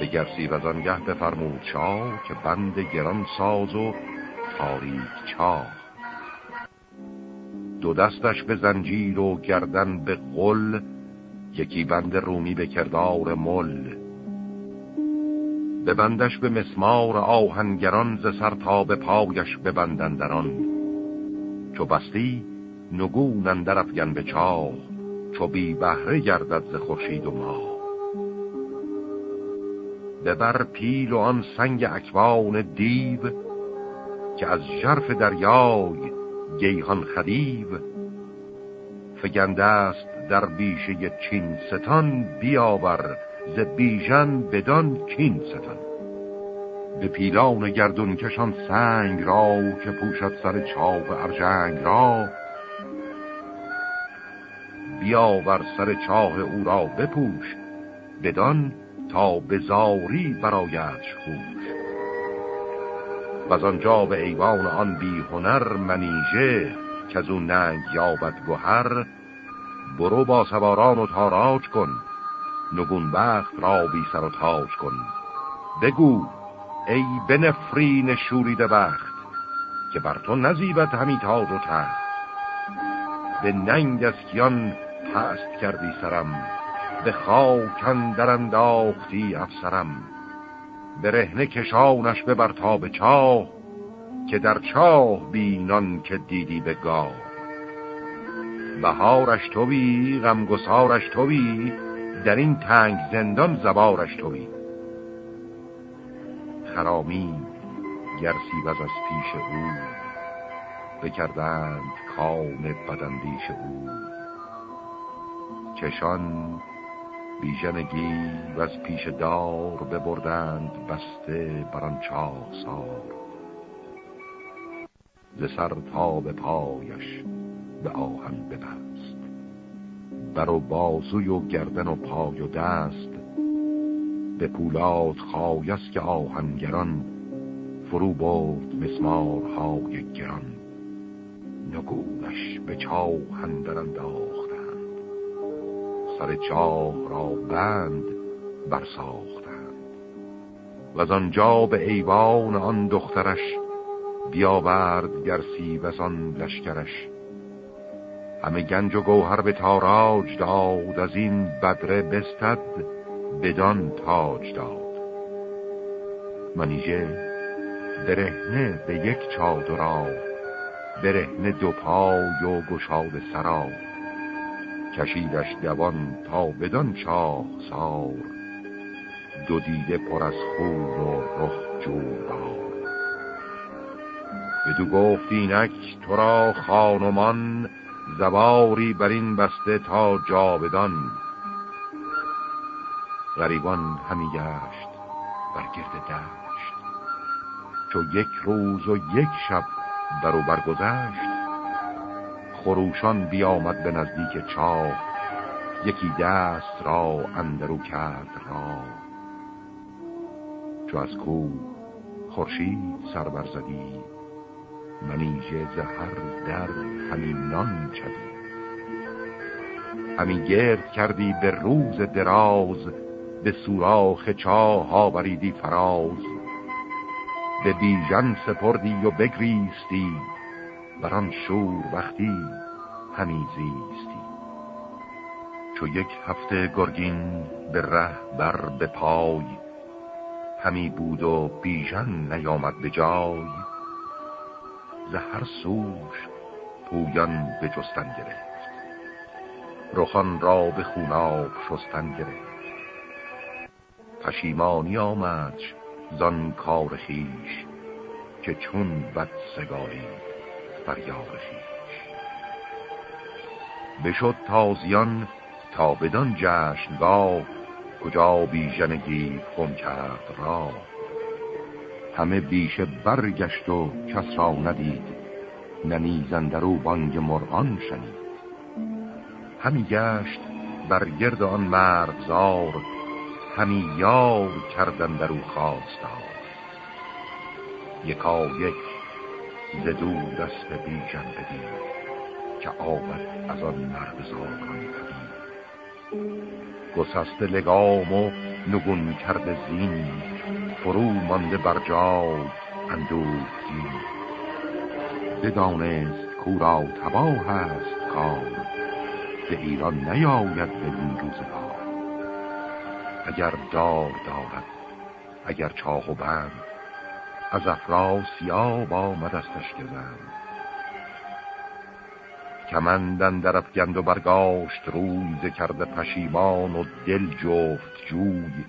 به گرسی و زنگه بفرمود شاه که بند گران ساز و تاریک چاه. دو دستش به زنجیر و گردن به قل یکی بند رومی به کردار مل. به بندش به مسمار آهنگران ز سر تا به پایش ببندندران چو بستی نگون اندر افگن به چاه چو بی بهره گردد ز خورشید و ماه. ببر پیل و آن سنگ اکوان دیو که از جرف دریای گیهان خدیو فگنده است در بیشه چین ستان بیاور ز بیژن بدان کین ستان. به پیلان گردون کشان سنگ را که پوشد سر چاق ارجنگ را بیاور سر چاه او را بپوش بدان تا به زاری برایش خوش و آنجا به ایوان آن بی هنر منیژه که از اون ننگ یابد گوهر برو با سواران و تاراج کن نگون بخت را بی سر و تاج کن. بگو ای بنفرین شوریده بخت که بر تو نزیبت همی تاج و تخت. به ننگ از کیان پست کردی سرم به خاکن در انداختی افسرم. به رهنه کشانش ببر تا به چاه که در چاه بینان که دیدی به گاه. بهارش توی غمگسارش توی در این تنگ زندان زبارش توی. خرامی گرسی وز از پیش او بکردند کام بدندیش او. چشان بیژنگی و از پیش دار ببردند بسته بران چاه سار ز سر تا به پایش به آهن ببست. بر و بازوی و گردن و پای و دست به پولاد خایست که آهنگران فرو برد مسمارهای گران. نگونش به چاه اندر سر چاه را بند برساختند. و از آنجا به ایوان آن دخترش بیاورد گرسی و آن لشکرش. همه گنج و گوهر به تاراج داد از این بدره بستد بدان تاج داد. منیژه برهنه به یک چادرا برهنه دو پای و گشاد سرا. کشیدش دوان تا بدان چاه سار. دو دیده پر از خون و رخ جوربار بدو گفت اینک تو را خانمان زواری بر این بسته تا جاودان غریبان همی گشت بر گرد دشت. چو یک روز و یک شب برو برگذشت خروشان بیامد به نزدیک چاه یکی دست را اندرو کرد را چو از کو خورشید سر برزدی منیژه زهر در همین نان چدی. همی گرد کردی به روز دراز به سوراخ چاه آوریدی فراز. به بیژن سپردی و بگریستی بران شور وقتی همی زیستی. چو یک هفته گرگین به ره بر به پای همی بود و بیژن نیامد به جای. ز هر سوش پویان به جستن گرفت رخان را به خوناب شستن گرفت. پشیمانی آمد زان کار خیش که چون بد سگاری فریار خیش بشد تازیان تا بدان جشنگاه کجا بیژنگی خم کرد را همه بیشه برگشت و کس را ندید ننیزندرو بانگ مرغان شنید. همی گشت بر گرد آن مرغزار همی یار کردن در او خواستار. یکا یک ز دور دست بیژن بدید که آمد از آن مرغزاران پدید گسست لگام و نگون کرده زین فرو مانده بر جای اندوهگین بدانست کورا تباه است کار به ایران نیاید به این روزگار. اگر دار دارد اگر چاه و بند از افراسیاب آمد استش گزند کمندن در افگند و برگاشت روی کرده پشیمان و دل جفت جوی.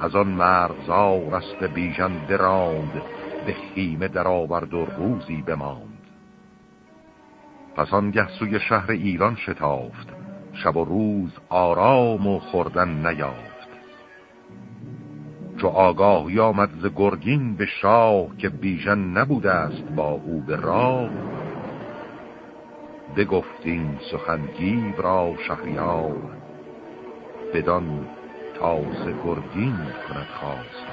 از آن مرغزار است بیژن دراند به خیمه در آورد و روزی بماند. پس آنگه سوی شهر ایران شتافت شب و روز آرام و خوردن نیافت. چو آگاهی آمد ز گرگین به شاه که بیژن نبوده است با او به راه. بگفتین سخنگیو را شهریار بدان تاز گرگین کند خواست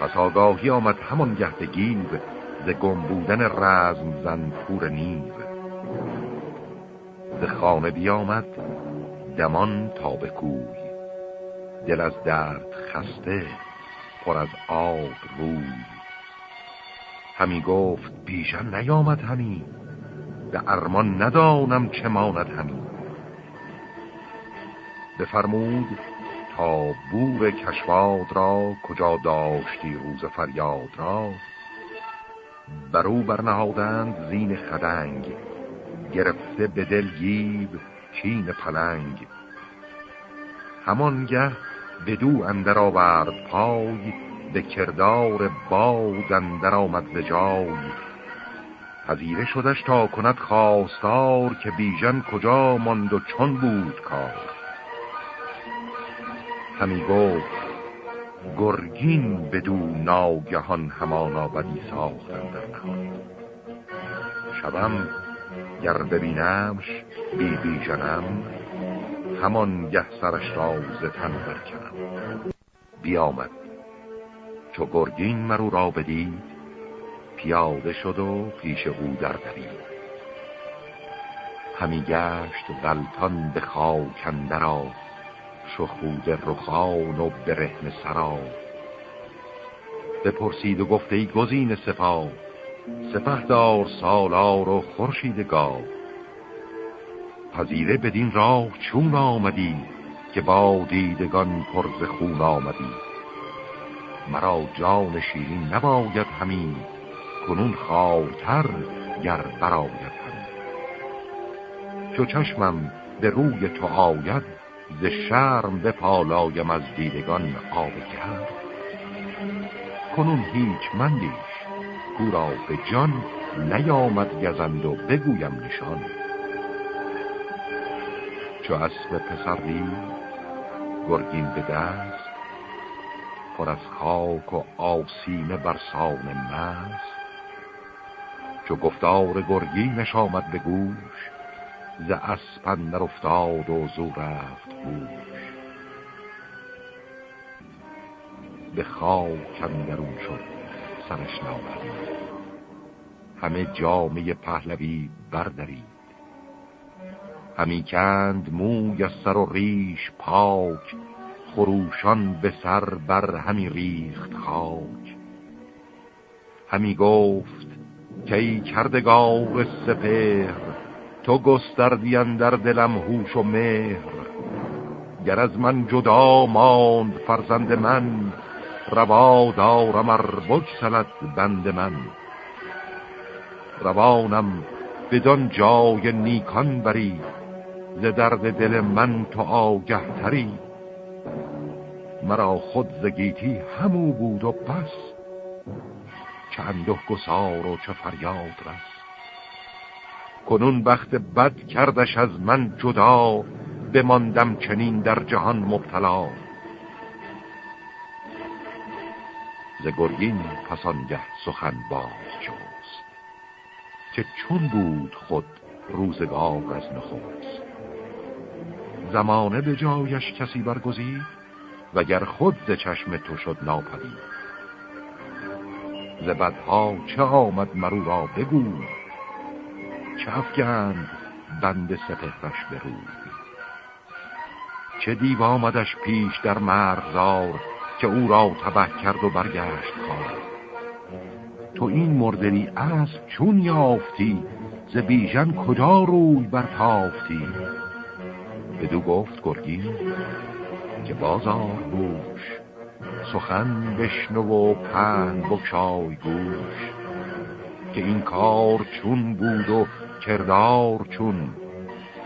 پس آگاهی آمد همان گهد گیو ز گم بودن رزم زن پور نیو. ز خانه بیامد دمان تا به کوی. دل از درد خسته پر از آب روی. همی گفت بیژن نیامد همی به ارمان ندانم چه ماند همی. بفرمود تا بور کشواد را کجا داشتی روز فریاد را؟ برو برنهادند زین خدنگ گرفته به دل گیب چین پلنگ. همانگه بدو اندر آورد پای به کردار باد اندر آمد ز جای. پذیره شدش تا کند خواستار که بیژن کجا ماند و چون بود کار. همی گفت گرگین بدو ناگهان همانا بدی ساختن در نهان. شبم گر ببینمش بی بیژنم همان گه سرش را ز تن برکنم. بیامد. چو گرگین مرو را بدید پیاده شد و پیش او در دوید. همی گشت غلطان به خاکندرا شخود رخان و برهن سرا بپرسید و گفته ای گزین سپاه سپه دار سالار و خورشیدگاه پذیره بدین راه چون آمدی که با دیدگان پرز خون آمدی. مرا جان شیرین نباید همین کنون خارتر گر براید همین چو چشمم به روی تو آید ز شرم به پالایم از دیدگان آب کرد کنون هیچ مندیش او به جان نیامد گزند و بگویم نشان. چو اسب پسر گرگین به دست. پر از خاک و آسیمه بر سان مست. چو گفتار گرگینش آمد به گوش ز اسپندر افتاد و زو رفت گوش. به خاک اندرون شد سرش ناورد همه جامعه پهلوی بردارید همی کند موی از سر و ریش پاک خروشان به سر بر همی ریخت خاک. همی گفت که ای کردگار سپهر تو گستردی در دلم هوش و مهر. گر از من جدا ماند فرزند من روا دارم ار بگسلت بند من. روانم بدان جای نیکان بری ز درد دل من تو آگه تری مرا خود زگیتی همو بود و بس. چه گسار و چه فریاد رس. کنون بخت بد کردش از من جدا بماندم چنین در جهان مبتلا. ز گرگین پسانگه سخن باز جوست که چون بود خود روزگار از نخوست زمانه به جایش کسی برگزید وگر خود ز چشم تو شد ناپدید. ز بدها چه آمد مرو را بگو چه افگند بند سپهرش برود چه دیو آمدش پیش در مرغزار که او را تبه کرد و برگشت خواه تو این مردنی اسب چون یافتی ز بیژن کجا روی برتافتی؟ بدو گفت گرگین که بازار بوش سخن بشنو و پن بکشای گوش که این کار چون بود و کردار چون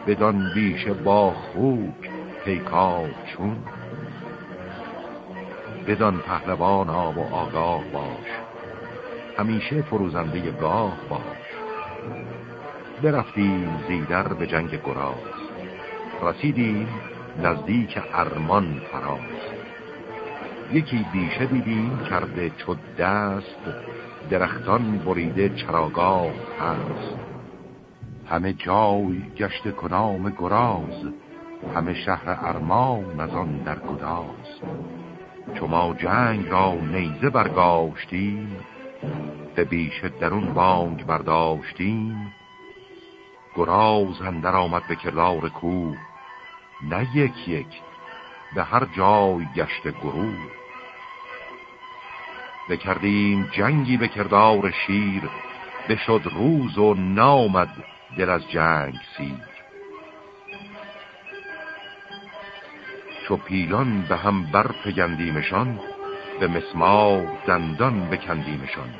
بدان بیش با خوک پیکار چون. بدان پهلوان ها و آگاه باش همیشه فروزنده گاه باش. برفتیم زیدر به جنگ گراز رسیدیم نزدیک ارمان فراز. یکی بیشه دیدیم کرده چو دست درختان بریده چراگاه هست. همه جای گشت کنام گراز همه شهر ارمان از آن در گداز. چو ما جنگ را نیزه برگاشتیم به بیشه درون بانگ برداشتیم. گراز اندر آمد به کردار کوه نه یک یک به هر جای گشت گروه بکردیم جنگی به کردار شیر بشد روز و نامد دل از جنگ سیر. چو پیلان به هم برپگندیمشان به مسمار دندان بکندیمشان.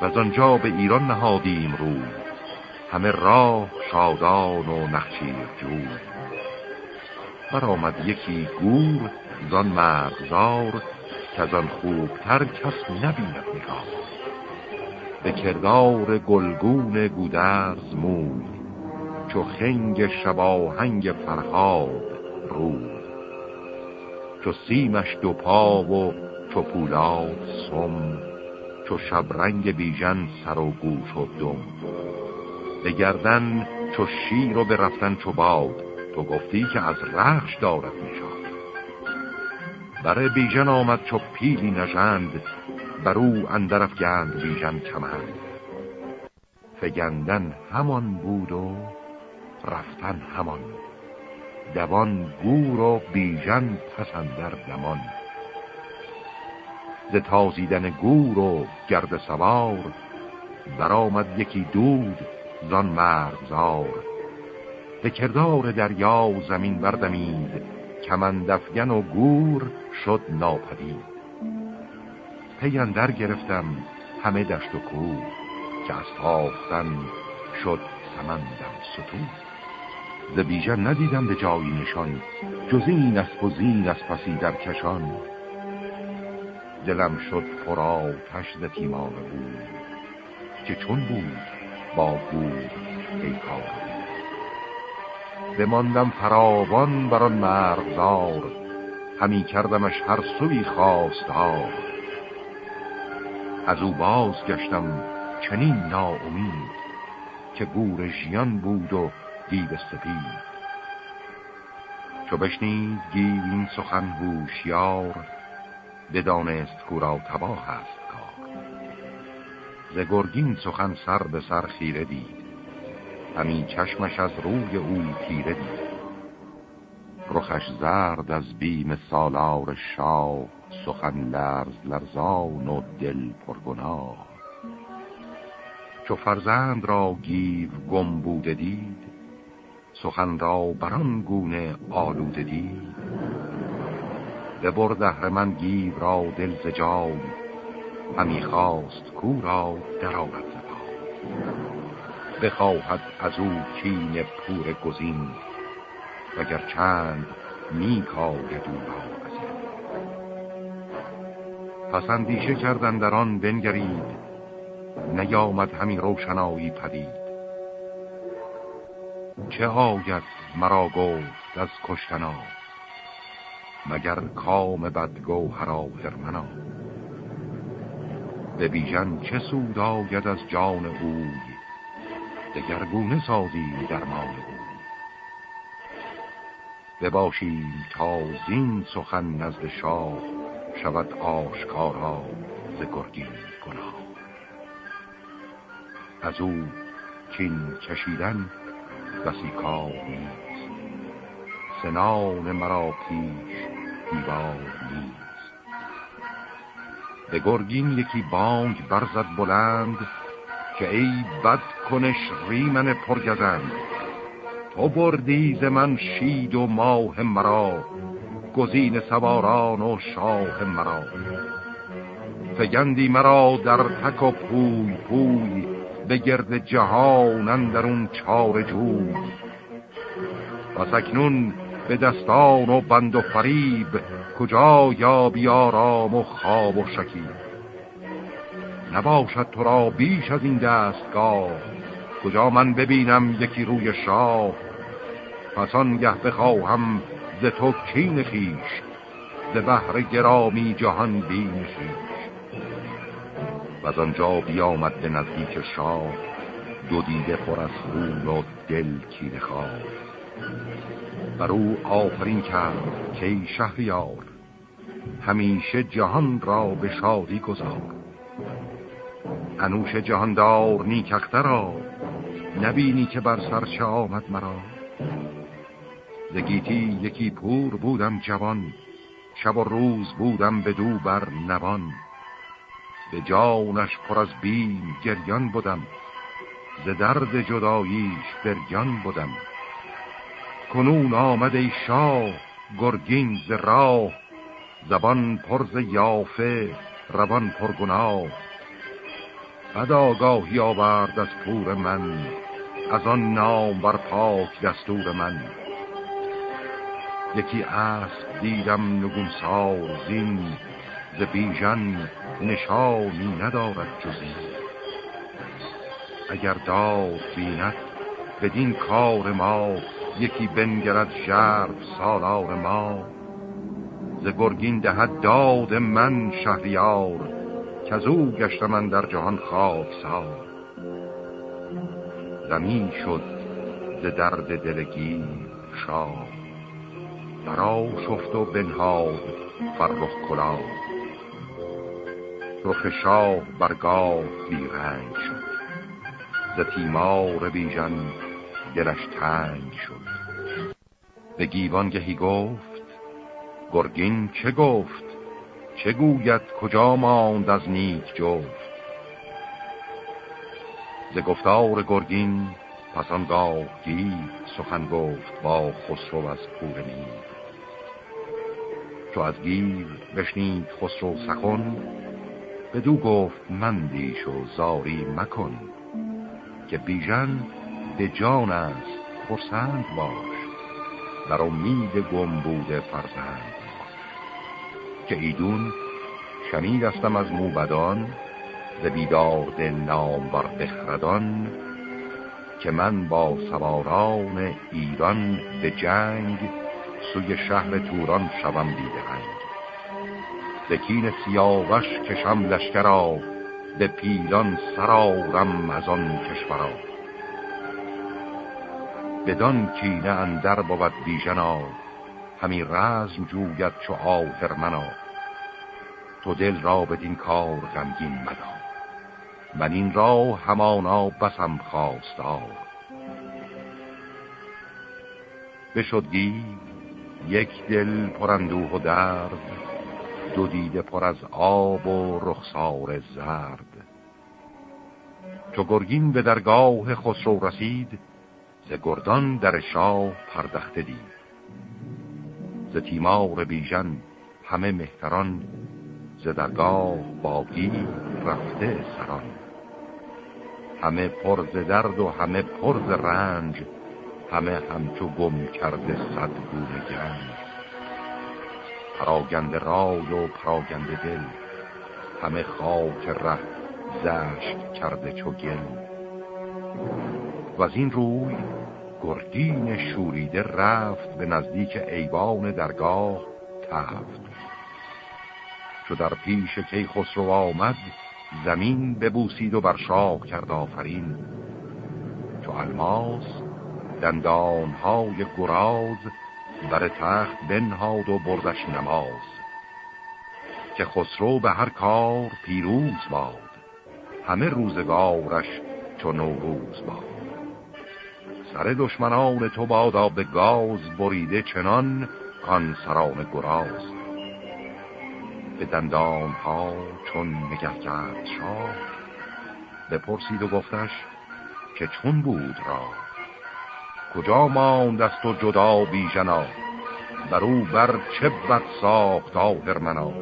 و از آنجا به ایران نهادیم روی همه راه شادان و نخچیر جوی. برآمد یکی گور زان مرغزار که از آن خوبتر کس نبیند نگاه. به کردار گلگون گودرز موی چو خنگ شباهنگ فرهاد روی. چو سیمش دو پا و چو پولاد سم چو شبرنگ بیژن سر و گوش و دم. به گردن چو شیر و به رفتن چو باد تو گفتی که از رخش دارد میشاد برای بیژن آمد چو پیلی نژند بر او اندرف گند بیژن کمند. فگندن همان بود و رفتن همان. دوان گور و بیژن پسندر دمان. ز تازیدن گور و گرد سوار برآمد یکی دود زان مرغزار. به کردار دریا زمین بردمید کمندفگن و گور شد ناپدید. پیندر گرفتم همه دشت و کوه که از تافتن شد سمندم ستون. ز ندیدم به جایی نشان جز این اسب و از پسی در کشان. دلم شد پراتش ز تیمان بود که چون بود با گور پیکار بماندم فراوان بر آن مرغزار همی کردمش هر سوی خواستار. از او باز گشتم چنین ناامید که گور ژیان بود و دیو سپید. چو بشنید گیو این سخن هوشیار بدانست کورا تباه است کار. ز گرگین سخن سر به سر خیره دید. همین چشمش از روی او تیره دید. رخش زرد از بیم سالار شاه سخن لرز لرزان و دل پرگناه. چو فرزند را گیو گم بوده دید سخن را بران گونه آلوده دید. به برده من گیو را دل زجای همی خواست کو را درآمد بخواهد از او کین پور گزین وگر چند میکاید او را از این. پس اندیشه کردن در آن بنگرید نیامد همی روشنایی پدید. چه آید مرا گفت از کشتنا مگر کام بدگوهرا هرمنا به بیژن چه سود آید از جان اوی دگرگونه سازی درمان اوی بباشیم تا زین سخن نزد شاه شود آشکارا ز گرگین گناه. از او کین کشیدن بسی کار نیست. سنان مرا پیش دیوار نیست. به گرگین یکی بانگ برزد بلند که ای بد کنش ریمن پرگزند تو بردی ز من شید و ماه مرا گزین سواران و شاه مرا. فگندی مرا در تک و پوی پوی به گرد جهان اندرون چار جوی. و سکنون به دستان و بند و فریب کجا یا بیارام و خواب و شکیب؟ نباشد تو را بیش از این دستگاه. کجا من ببینم یکی روی شاه؟ پس آنگه بخواهم ز تو کین خیش ز بحر گرامی جهان بین خیش و از آنجا بیامد به نزدیک شاه دو دیده پر از خون و دل کین خواه. بر او آفرین کرد که شهریار همیشه جهان را به شادی گذار. انوش جهاندار نیکخترا نبینی که بر سرچه آمد مرا. زگیتی یکی پور بودم جوان شب و روز بودم به دو بر نوان. به جانش پر از بیم گریان بودم ز درد جداییش برگان بودم کنون آمد ای شاه گرگین ز راه زبان پرز یافه روان پرگناه بد آگاهی آورد از پور من از آن نام بر پاک دستور من. یکی اسب دیدم نگون سال زین ز بیژن نشانی ندارد جزی اگر داد بیند بدین کار ما یکی بنگرد شرف سالار ما. ز گرگین دهد داد من شهریار که از او گشت من در جهان خاک سار زمین شد ز درد دلگی شاه برا شفت و بنهاد فرخ کلا رخ شاه برگاه بیرنگ شد. ز تیمار بیژن دلش تنگ شد. به گیوان گهی گفت گرگین چه گفت؟ چه گوید کجا ماند از نیک جفت؟ ز گفتار گرگین پس آنگاه گید سخن گفت با خسرو از پور نید چو از گیر بشنید خسرو سخن بدو گفت مندیش و زاری مکن که بیژن به جان است خرسند باش در امید گم بوده فرزند. که ایدون شنیدستم از موبدان ز بیداد نام بر که من با سواران ایران به جنگ سوی شهر توران شوم بیدهنگ. زکین سیاوش کشم لشکرا به پیلان سرارم از آن کشورا بدان کینه اندر بود بیژنا همی رزم جوید چو آهرمنا تو دل را بدین کار غمگین مدا من این را همانا بسم خواستار. بشد گیر یک دل پرندوه و درد. دو دیده پر از آب و رخسار زرد. چو گرگین به درگاه خسرو رسید ز گردان در شاه پردخته دید. ز تیمار بیژن همه مهتران ز درگاه باقی رفته سران. همه پر ز درد و همه پر ز رنج همه همچو گم کرده صد گونه گنج. پراگند رای و پراگند دل همه خاک ره زشت کرده چو گل. و از این روی گردین شوریده رفت به نزدیک ایوان درگاه تفت. چو در پیش کی خسرو آمد زمین ببوسید و بر شاه کرد آفرین. چو الماس دندانهای گراز بر تخت بنهاد و بردش نماز. که خسرو به هر کار پیروز باد همه روزگارش چو نوروز باد. سر دشمنان تو بادا به گاز بریده چنان کان سران گراز. به دندان ها چون نگه کرد شاه بپرسید و گفتش که چون بود را؟ کجا ماند است و جدا بیژنا بر او بر چه بد ساخت آهرمنا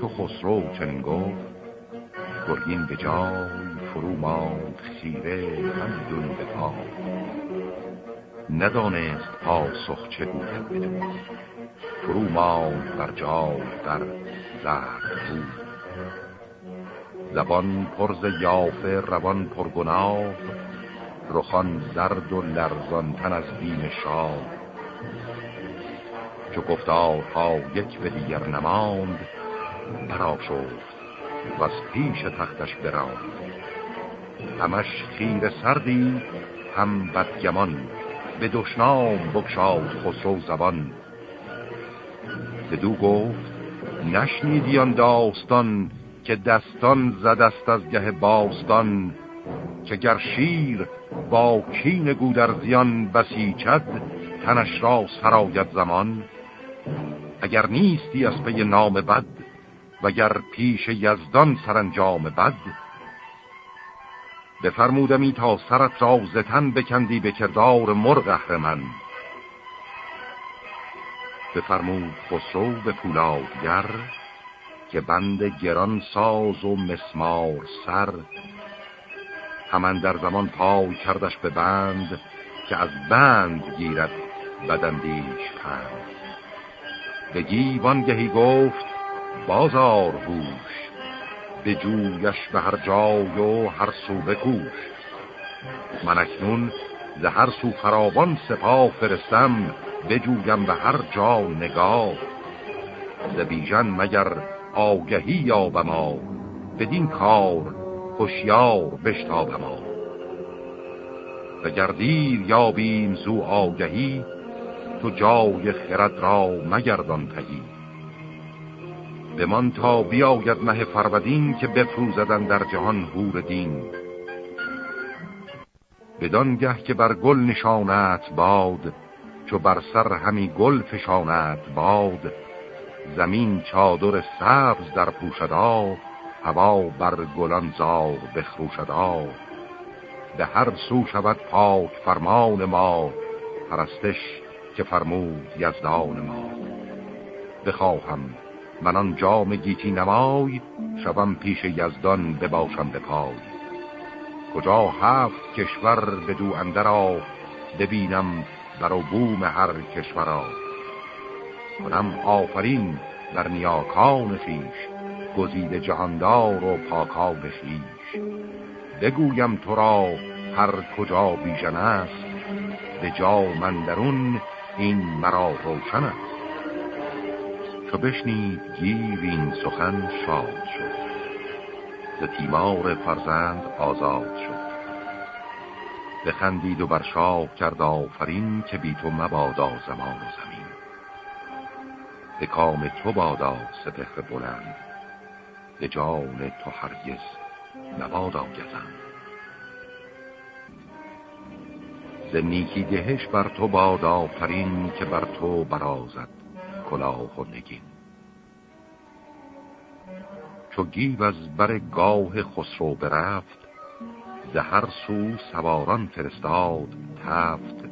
تو خسرو چنین گفت گرگین به جای فرو ماند خیره هندون به پا. ندانست پاسخ چه گوید بدون فرو ماند بر جای در زهر بود زبان پرز یافه روان پرگناه رخان زرد و لرزان تن از بین شاه. چو گفتارها یک به دیگر نماند برا شد و از پیش تختش براند. همش خیر سردی هم بدگمان. به دشنام بکشاد خسرو زبان. دو گفت نشنیدی آن داستان که دستان زدست از گه باستان که گر شیر با کین گودرزیان بسیچد تنش را سراید زمان. اگر نیستی از پی نام بد وگر پیش یزدان سرانجام بد بفرمودمی تا سرت را زتن بکندی به کردار مرغ من بفرمود خسرو به پولادگر که بند گران ساز و مسمار سر. همان در زمان پای کردش به بند که از بند گیرد بدندیش پند. به گیوان گهی گفت بازار هوش. به جویش به هر جای و هر سو بکوش. من اکنون ز هر سو فراوان سپاه فرستم بجویم به هر جا نگاه. ز بیژن مگر آگهی یابما بدین کار هوشیار بشتابما و گردیر یابیم زو آگهی تو جای خرد را مگردان تهی. بمان تا بیاید مه فرودین که بفروزدن در جهان هور دین. بدانگه که بر گل نشانت باد چو بر سر همی گل فشانت باد. زمین چادر سبز در پوشدا هوا بر گلان زار بخروشدا. به هر سو شود پاک فرمان ما پرستش که فرمود یزدان ما. بخواهم من آن جام گیتی نمای شوم پیش یزدان بباشم به پای. کجا هفت کشور به دو اندرا ببینم بر بوم هر کشورا کنم آفرین در نیاکان خیش گزیده جهاندار و پاکان خیش بگویم تو را هر کجا بیژن است به جا مندرون این مرا روشن است. چو بشنید گیو این سخن شاد شد. ز تیمار فرزند آزاد شد. بخندید و بر شاه کرد آفرین که بی تو مبادا زمان و زمین. به کام تو بادا سپهر بلند. به جان تو هرگز نبادا گزند. ز نیکی دهش بر تو بادا آفرین که بر تو برازد. کلاه و نگین چو گیو از بر گاه خسرو برفت هر سو سواران فرستاد تفت.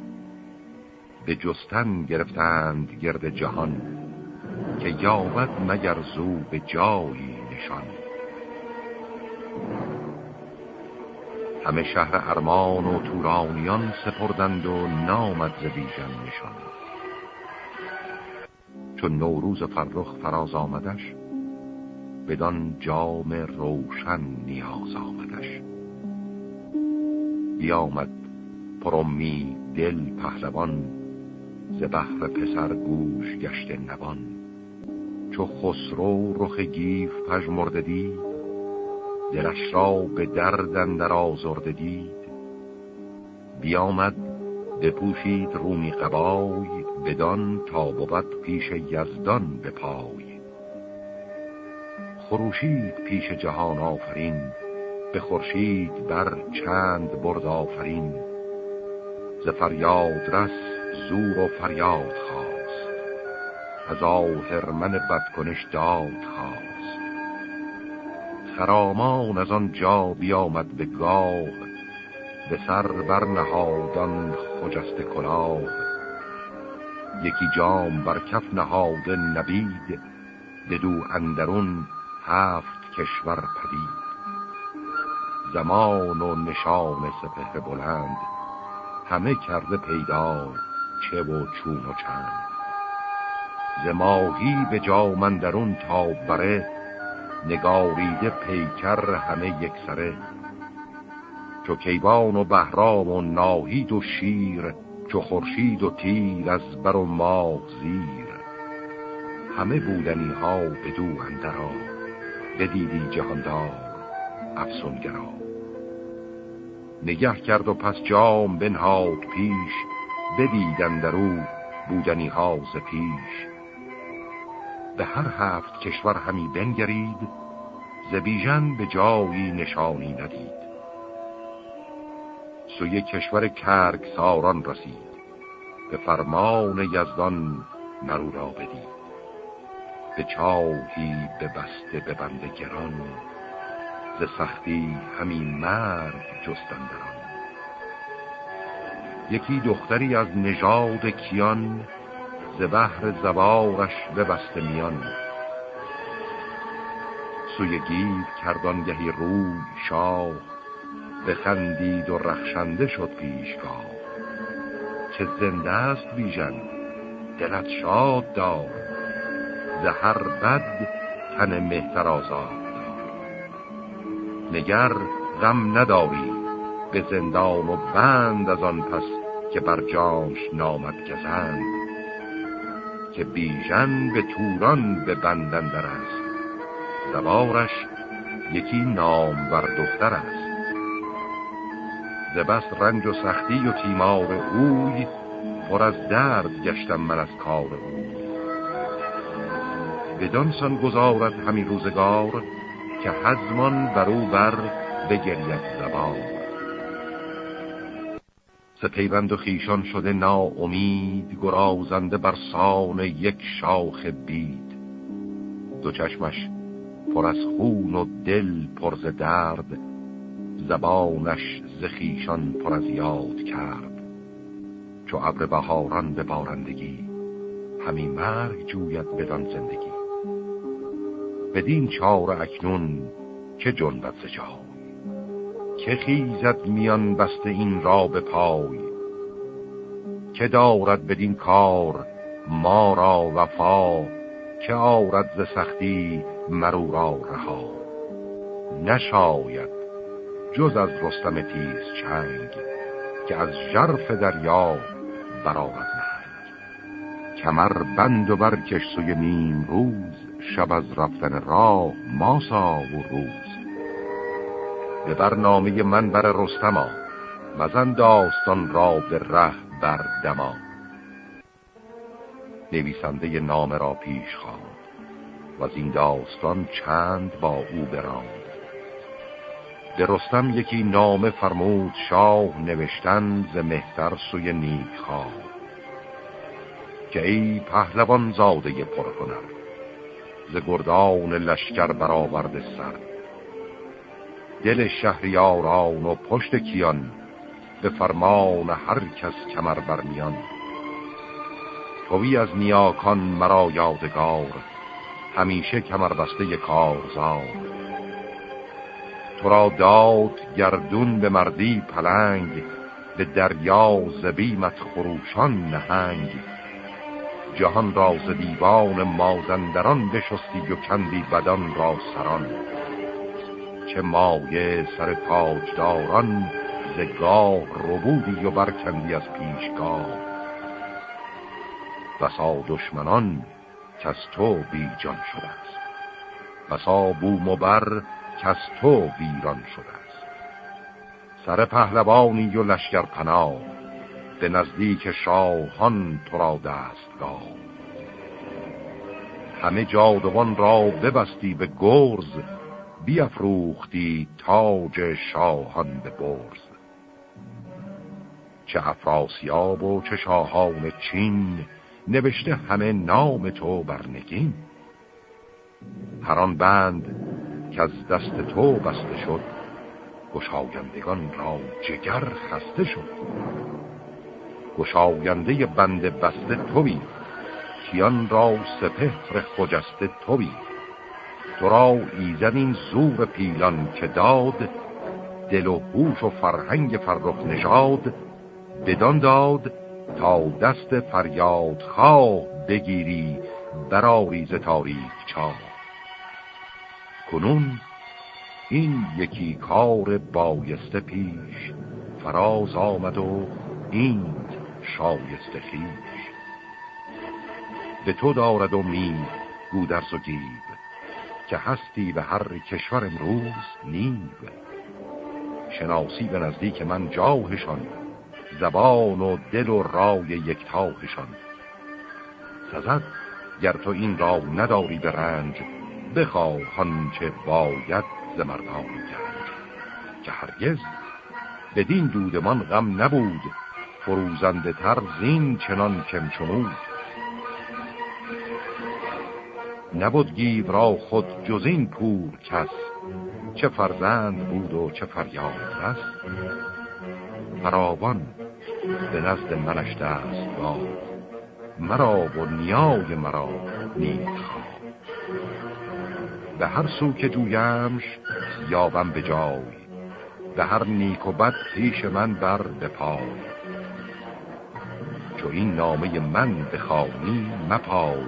به جستن گرفتند گرد جهان که یابد مگر زو به جایی نشان. همه شهر ارمان و تورانیان سپردند و نامد ز نشان. چون نوروز فرخ فراز آمدش بدان جام روشن نیاز آمدش. بیامد پرمی دل پهلوان ز بحر پسر گوش گشت نوان. چو خسرو رخ گیف پژمرده دید دلش را به دردن در آزرده دید. بیامد بپوشید رومی قبای بدان تا بود پیش یزدان به پای. خروشید پیش جهان آفرین به خورشید بر چند برد آفرین. ز فریاد رس زور و فریاد خواست از آهرمن بدکنش داد خواست. خرامان از آن جا بیامد به گاه به سر برنهادان خجست کلاه. یکی جام بر کف نهاده نبید بدو اندرون هفت کشور پدید. زمان و نشان سپه بلند همه کرده پیدا چه و چون و چند. زماهی به جامندرون تا بره نگاریده پیکر همه یک سره. چو کیوان و بهرام و ناهید و شیر چو خورشید و تیر از بر و ماه زیر. همه بودنی ها بدو اندرا بدیدی جهاندار افسونگرا. نگه کرد و پس جام بنهاد پیش بدیدن درو بودنی ها ز پیش. به هر هفت کشور همی بنگرید ز بیژن به جایی نشانی ندید. سوی کشور کرک ساران رسید. به فرمان یزدان مرو را بدید. به چاهی به بسته به بند گران ز سختی همین مرد جستن دران یکی دختری از نژاد کیان ز بحر زوارش به بسته میان. سوی گیر کردان گهی روی شاه بخندید و رخشنده شد پیشگاه. چه زنده است بیژن دلت شاد دار. هر بد تن مهتر آزاد نگر غم نداری به زندان و بند از آن پس که بر جانش نامد گزند. که بیژن به توران به بندن در است. زبارش یکی نام بر دختر است. ز رنج و سختی و تیمار اوی پر از درد گشتم من از کار اوی. بدانسان گذارد همین روزگار که حزمان بر او بر بگرید زبان. سپیوند و خیشان شده ناامید گرازنده بر سان یک شاخ بید. دو چشمش پر از خون و دل پر ز درد. زبانش ز خیشان پر از یاد کرد. چو ابر بهاران به بارندگی همین مرگ جوید بدان زندگی. بدین چار اکنون که جنبت ز که خیزد میان بسته این را به پای؟ که دارد بدین کار ما را وفا؟ که آرد ز سختی مرو را رها؟ نشاید جز از رستم تیز چنگ که از جرف دریا برآورد نهنگ کمر بند و برکش سوی نیم روز شب از رفتن راه ماسا و روز. به برنامه من بر رستما مزن داستان را به ره بر دما. نویسنده نامه را پیش خواند و از این داستان چند با او براند به رستم یکی نامه فرمود شاه نوشتن ز مهتر سوی نیک که ای پهلوان زاده پرهنر ز گردان لشکر برآورده سر. دل شهریاران و پشت کیان به فرمان هر کس کمر برمیان توی از نیاکان مرا یادگار همیشه کمر بسته کارزار. تو را داد گردون به مردی پلنگ به دریا زبیمت خروشان نهنگ. جهان را ز دیوان مازندران بشستی و کندی بدان را سران. چه مایه سر تاجداران ز گاه ربودی و برکندی از پیشگاه. بسا دشمنان کس تو بی جان شده است بسا بوم و بر کس تو ویران شده است. سر پهلوانی و لشکر پناه به نزدیک شاهان تو را دستگاه. همه جادوان را ببستی به گرز بیافروختی تاج شاهان به برز. چه افراسیاب و چه شاهان چین نوشته همه نام تو بر نگین. هران بند که از دست تو بسته شد. گشایندگان را جگر خسته شد. گشاینده بند بسته توی. کیان را سپهر خجسته توی. تو را ایزد این زور پیلان که داد. دل و هوش و فرهنگ فرخ نژاد. بدان داد تا دست فریاد خواه بگیری. براری ز تاریک چاه. کنون این یکی کار بایسته پیش فراز آمد و این شایسته خیش. به تو دارد و می گودرز و گیب که هستی به هر کشور امروز نیو. شناسی به نزدیک من جاهشان زبان و دل و رای یکتاهشان. سزد گر تو این را نداری به رنج بخواه چه باید ز مردان گنج که هرگز بدین دودمان غم نبود فروزنده تر زین چنان کم چنود نبود گیو را خود جزین پور کس چه فرزند بود و چه فریاد رست فراوان به نزد منش دست باد مرا و نیای مرا خواه به هر سو که جویمش یابم به جای. به هر نیک و بد پیش من بر به پای. چو این نامه من بخوانی مپای.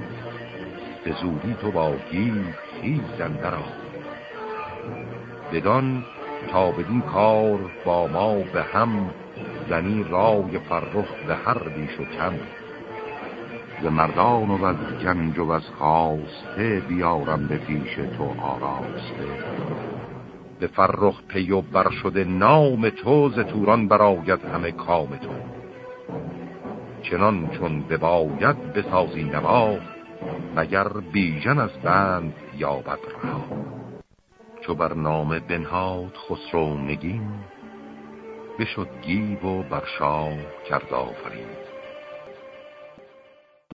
به زودی تو با گیر خیزن بدان تا بدین کار با ما به هم زنی رای فرخ به هر بیش و کم. ز مردان و از گنج و از خواسته بیارم به پیش تو آراسته. به فرخ پی و بر شده نام تو ز توران براید همه کام تو. چنان چون بباید بسازی نوا مگر بیژن از بند یابد را چو بر نام بنهاد خسرو نگین بشد گیب و بر شاه کرد آفرین.